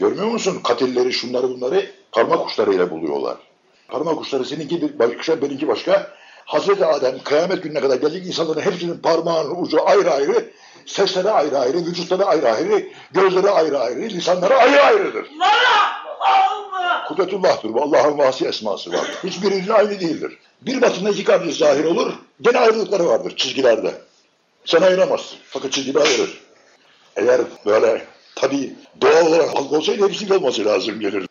Görmüyor musun? Katilleri, şunları bunları parmak uçlarıyla buluyorlar. Parmak uçları seninki bir başka, benimki başka. Hazreti Adem kıyamet gününe kadar gelecek insanların hepsinin parmağının ucu ayrı ayrı, sesleri ayrı ayrı, vücutları ayrı ayrı, gözleri ayrı ayrı, lisanları ayrı ayrıdır. Kudretullah'tır bu. Allah'ın vasi esması var. Hiçbirinin aynı değildir. Bir batında iki kardeş zahir olur. Gene ayrılıkları vardır çizgilerde. Sen ayıramazsın. Fakat çizgide ayırır. Eğer böyle tabii doğal olarak halk olsaydı hepsinin olması lazım gelir.